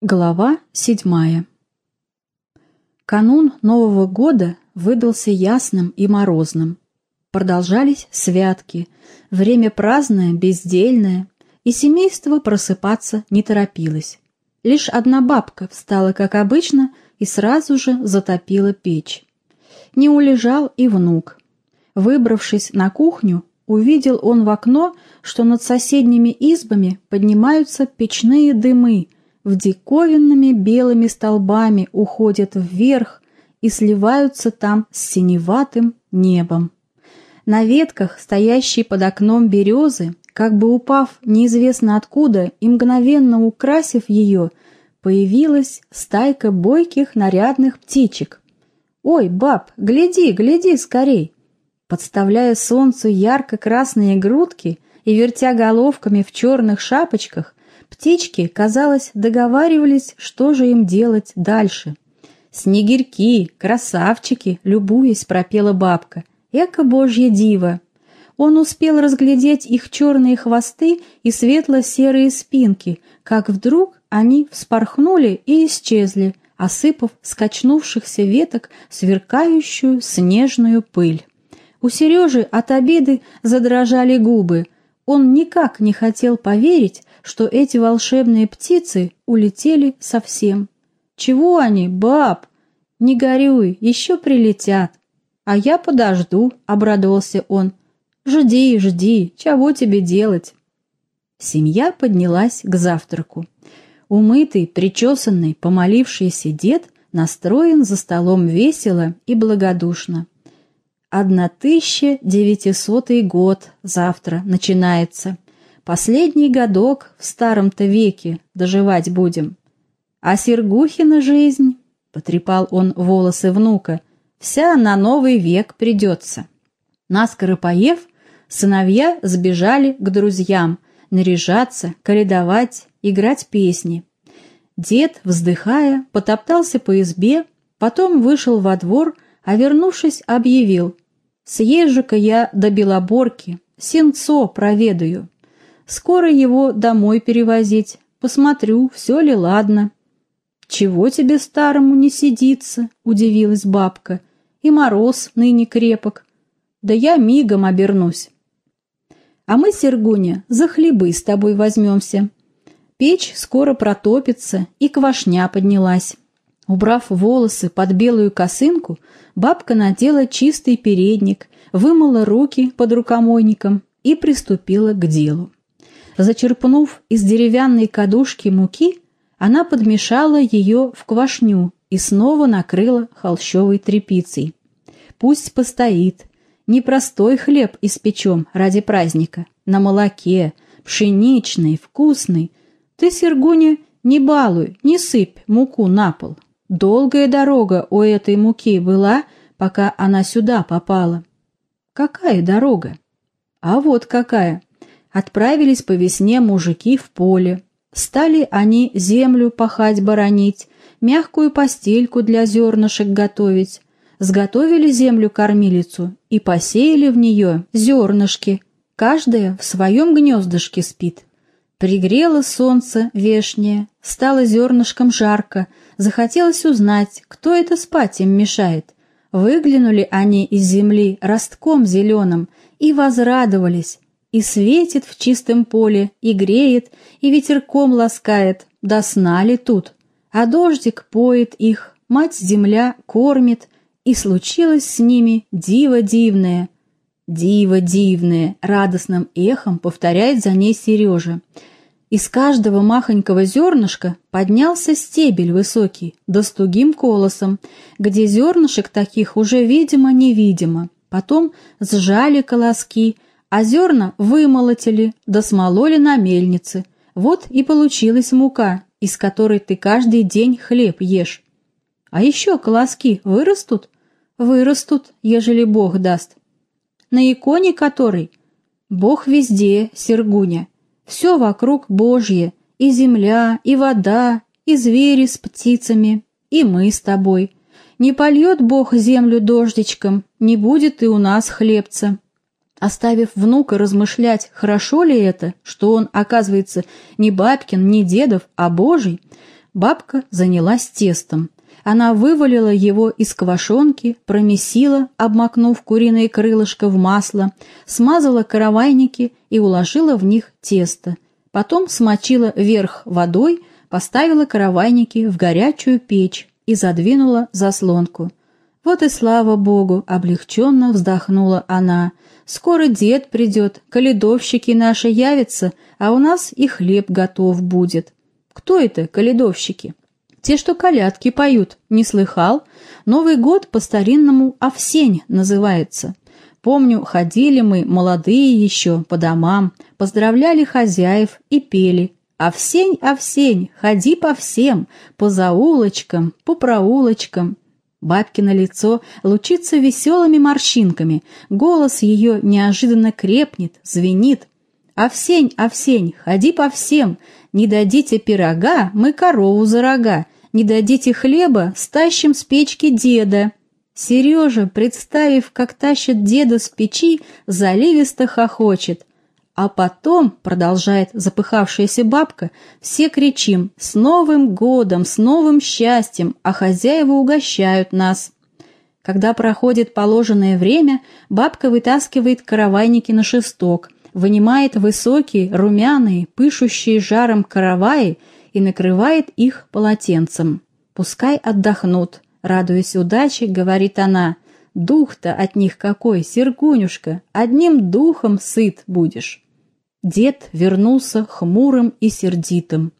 Глава седьмая Канун Нового года выдался ясным и морозным. Продолжались святки, время праздное, бездельное, и семейство просыпаться не торопилось. Лишь одна бабка встала, как обычно, и сразу же затопила печь. Не улежал и внук. Выбравшись на кухню, увидел он в окно, что над соседними избами поднимаются печные дымы – в диковинными белыми столбами уходят вверх и сливаются там с синеватым небом. На ветках, стоящей под окном березы, как бы упав неизвестно откуда и мгновенно украсив ее, появилась стайка бойких нарядных птичек. «Ой, баб, гляди, гляди скорей!» Подставляя солнцу ярко-красные грудки и вертя головками в черных шапочках, Птички, казалось, договаривались, что же им делать дальше. «Снегирьки, красавчики!» — любуясь, пропела бабка. «Эко божье диво!» Он успел разглядеть их черные хвосты и светло-серые спинки, как вдруг они вспорхнули и исчезли, осыпав скачнувшихся веток сверкающую снежную пыль. У Сережи от обиды задрожали губы. Он никак не хотел поверить, что эти волшебные птицы улетели совсем. Чего они, баб? Не горюй, еще прилетят. А я подожду, обрадовался он. Жди, жди, чего тебе делать? Семья поднялась к завтраку. Умытый, причесанный, помолившийся дед настроен за столом весело и благодушно. Девятисотый год завтра начинается. Последний годок в старом-то веке доживать будем. А Сергухина жизнь, — потрепал он волосы внука, — вся на новый век придется. Наскоро поев, сыновья сбежали к друзьям, наряжаться, каледовать, играть песни. Дед, вздыхая, потоптался по избе, потом вышел во двор, а вернувшись, объявил «Съезжу-ка я до Белоборки, сенцо проведаю». Скоро его домой перевозить. Посмотрю, все ли ладно. «Чего тебе старому не сидится?» — удивилась бабка. «И мороз ныне крепок. Да я мигом обернусь». «А мы, Сергуня, за хлебы с тобой возьмемся». Печь скоро протопится, и квашня поднялась. Убрав волосы под белую косынку, бабка надела чистый передник, вымыла руки под рукомойником и приступила к делу. Зачерпнув из деревянной кадушки муки, она подмешала ее в квашню и снова накрыла холщовой тряпицей. Пусть постоит. Непростой хлеб испечем ради праздника. На молоке, пшеничный, вкусный. Ты, Сергуня, не балуй, не сыпь муку на пол. Долгая дорога у этой муки была, пока она сюда попала. Какая дорога? А вот какая. Отправились по весне мужики в поле. Стали они землю пахать боронить, мягкую постельку для зернышек готовить. Сготовили землю-кормилицу и посеяли в нее зернышки. Каждая в своем гнездышке спит. Пригрело солнце вешнее, стало зернышком жарко, захотелось узнать, кто это спать им мешает. Выглянули они из земли ростком зеленым и возрадовались, и светит в чистом поле, и греет, и ветерком ласкает, до сна ли тут. А дождик поет их, мать-земля кормит, и случилось с ними диво дивное. Диво дивное, радостным эхом повторяет за ней Сережа. Из каждого махонького зернышка поднялся стебель высокий, да с тугим колосом, где зернышек таких уже видимо-невидимо. Потом сжали колоски — а зерна вымолотили, да смололи на мельнице. Вот и получилась мука, из которой ты каждый день хлеб ешь. А еще колоски вырастут? Вырастут, ежели Бог даст. На иконе которой? Бог везде, Сергуня. Все вокруг Божье, и земля, и вода, и звери с птицами, и мы с тобой. Не польет Бог землю дождичком, не будет и у нас хлебца. Оставив внука размышлять, хорошо ли это, что он, оказывается, не бабкин, не дедов, а божий, Бабка занялась тестом. Она вывалила его из квашонки, промесила, обмакнув куриное крылышко в масло, смазала каравайники и уложила в них тесто. Потом смочила верх водой, поставила каравайники в горячую печь и задвинула заслонку. Вот и слава богу, облегченно вздохнула она. Скоро дед придет, каледовщики наши явятся, а у нас и хлеб готов будет. Кто это, каледовщики? Те, что колядки поют, не слыхал? Новый год по-старинному овсень называется. Помню, ходили мы, молодые еще, по домам, поздравляли хозяев и пели. «Овсень, овсень, ходи по всем, по заулочкам, по проулочкам». Бабкино лицо лучится веселыми морщинками, голос ее неожиданно крепнет, звенит. «Овсень, овсень, ходи по всем, не дадите пирога, мы корову за рога, не дадите хлеба, стащим с печки деда». Сережа, представив, как тащит деда с печи, заливисто хохочет. А потом, продолжает запыхавшаяся бабка, все кричим «С Новым годом! С новым счастьем!» А хозяева угощают нас. Когда проходит положенное время, бабка вытаскивает каравайники на шесток, вынимает высокие, румяные, пышущие жаром караваи и накрывает их полотенцем. Пускай отдохнут. Радуясь удаче, говорит она, «Дух-то от них какой, Сергунюшка, одним духом сыт будешь». Дед вернулся хмурым и сердитым.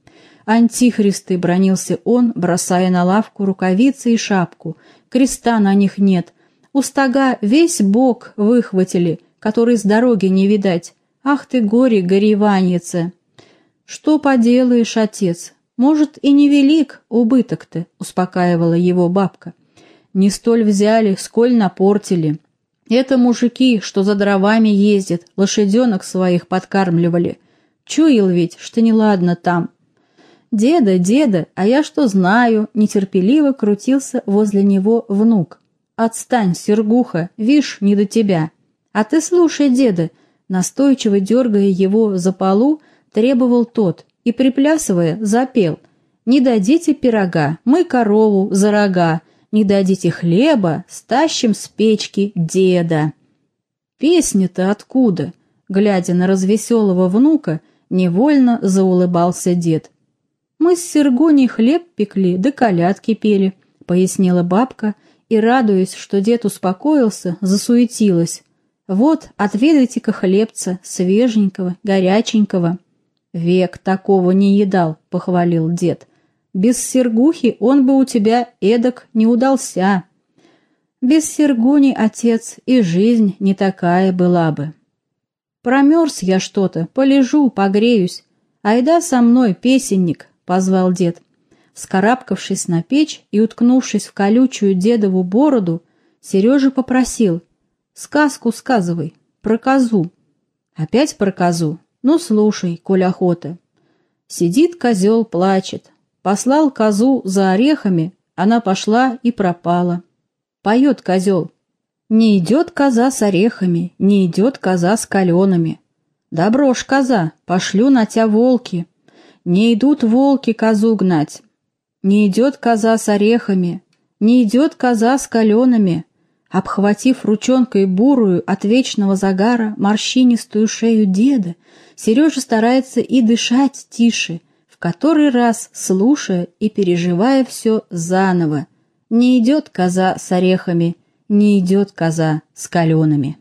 «Антихристы!» — бронился он, бросая на лавку рукавицы и шапку. «Креста на них нет. У стога весь бок выхватили, который с дороги не видать. Ах ты горе, гореваньице!» «Что поделаешь, отец? Может, и невелик убыток-то», — успокаивала его бабка. «Не столь взяли, сколь напортили. Это мужики, что за дровами ездят, лошаденок своих подкармливали. Чуял ведь, что неладно там. «Деда, деда, а я что знаю?» — нетерпеливо крутился возле него внук. «Отстань, Сергуха, вишь, не до тебя. А ты слушай, деда!» Настойчиво дергая его за полу, требовал тот и, приплясывая, запел. «Не дадите пирога, мы корову за рога, не дадите хлеба, стащим с печки деда. Песня-то откуда? Глядя на развеселого внука, невольно заулыбался дед. Мы с Сергуней хлеб пекли, да колядки пели, пояснила бабка, и, радуясь, что дед успокоился, засуетилась. Вот, отведайте-ка хлебца, свеженького, горяченького. Век такого не едал, похвалил дед. Без Сергухи он бы у тебя эдак не удался. Без Сергуни, отец, и жизнь не такая была бы. Промерз я что-то, полежу, погреюсь. Айда со мной, песенник, — позвал дед. Скарабкавшись на печь и уткнувшись в колючую дедову бороду, Сережа попросил. «Сказку сказывай, про козу». «Опять про козу? Ну, слушай, коль охота». Сидит козел, плачет, Послал козу за орехами, она пошла и пропала. Поет козел. Не идет коза с орехами, не идет коза с каленами. Добро ж, коза, пошлю на тебя волки. Не идут волки козу гнать. Не идет коза с орехами, не идет коза с каленами. Обхватив ручонкой бурую от вечного загара морщинистую шею деда, Сережа старается и дышать тише, который раз слушая и переживая все заново. Не идет коза с орехами, не идет коза с каленами.